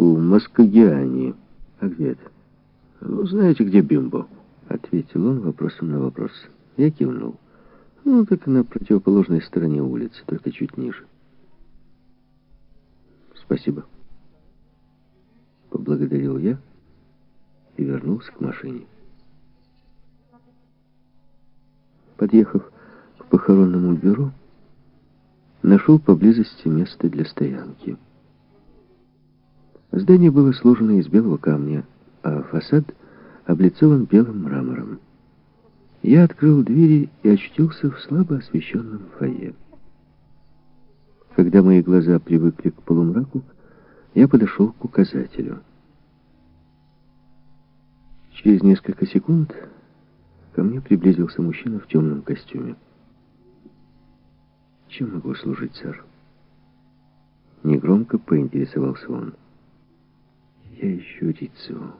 У Маскагиани. А где это? Ну, знаете, где Бимбо? Ответил он вопросом на вопрос. Я кивнул. Ну, так на противоположной стороне улицы, только чуть ниже. Спасибо. Поблагодарил я и вернулся к машине. Подъехав к похоронному бюро, нашел поблизости место для стоянки. Здание было сложено из белого камня, а фасад облицован белым мрамором. Я открыл двери и очутился в слабо освещенном фойе. Когда мои глаза привыкли к полумраку, я подошел к указателю. Через несколько секунд ко мне приблизился мужчина в темном костюме. «Чем могу служить, сэр?» Негромко поинтересовался он. «Я ищу Рицу.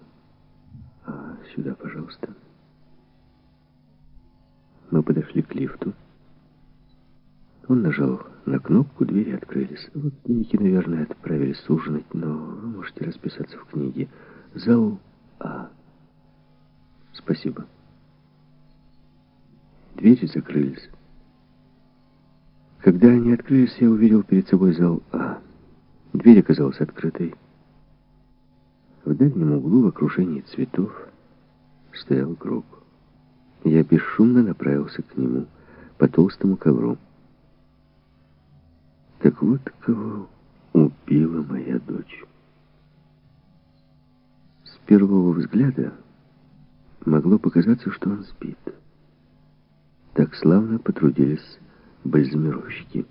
А, сюда, пожалуйста». Мы подошли к лифту. Он нажал на кнопку, двери открылись. Родственники, наверное, отправились ужинать, но вы можете расписаться в книге. Зал А. Спасибо. Двери закрылись. Когда они открылись, я увидел перед собой зал А. Дверь оказалась открытой. В дальнем углу, в окружении цветов, стоял гроб. Я бесшумно направился к нему по толстому ковру. Так вот кого убила моя дочь. С первого взгляда могло показаться, что он спит. Так славно потрудились бальзамировщики.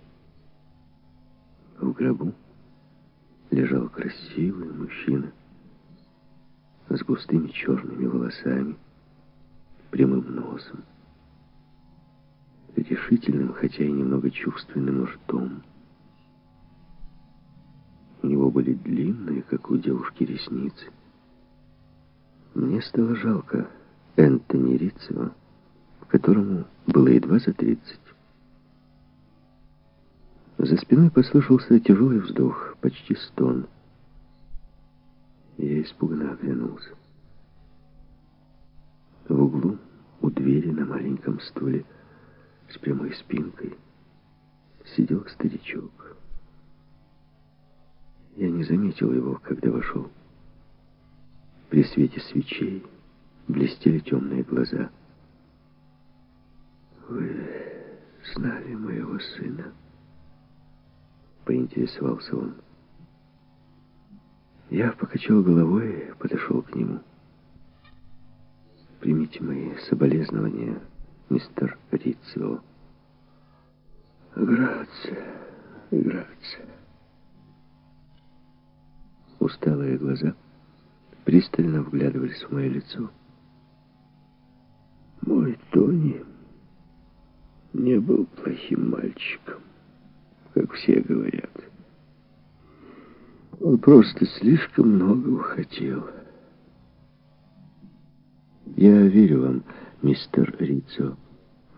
В гробу лежал красивый мужчина с густыми черными волосами, прямым носом, решительным, хотя и немного чувственным ртом. У него были длинные, как у девушки, ресницы. Мне стало жалко Энтони Рицева, которому было едва за тридцать. За спиной послышался тяжелый вздох, почти стон. Я испуганно оглянулся. В углу, у двери на маленьком стуле с прямой спинкой, сидел старичок. Я не заметил его, когда вошел. При свете свечей блестели темные глаза. «Вы знали моего сына?» Поинтересовался он. Я покачал головой и подошел к нему. Примите мои соболезнования, мистер Рицио. Грация, грация. Усталые глаза пристально вглядывались в мое лицо. Мой Тони не был плохим мальчиком, как все говорят. Он просто слишком многого хотел. Я верю вам, мистер Рицо.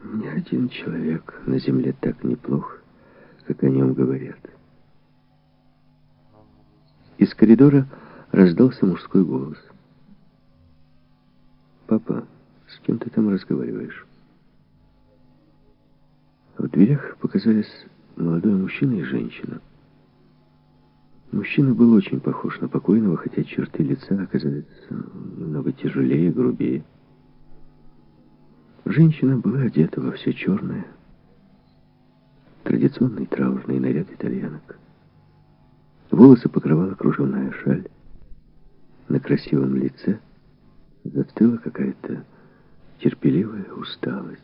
Ни один человек на земле так неплох, как о нем говорят. Из коридора раздался мужской голос. «Папа, с кем ты там разговариваешь?» В дверях показались молодой мужчина и женщина. Мужчина был очень похож на покойного, хотя черты лица оказались немного тяжелее грубее. Женщина была одета во все черное. Традиционный траурный наряд итальянок. Волосы покрывала кружевная шаль. На красивом лице застыла какая-то терпеливая усталость.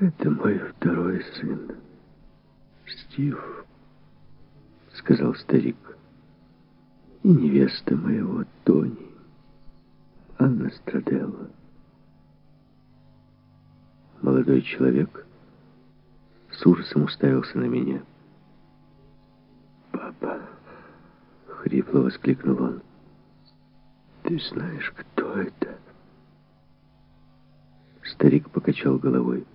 «Это мой второй сын, Стив», — сказал старик. «И невеста моего Тони, Анна Страделла». Молодой человек с ужасом уставился на меня. «Папа!» — хрипло воскликнул он. «Ты знаешь, кто это?» Старик покачал головой.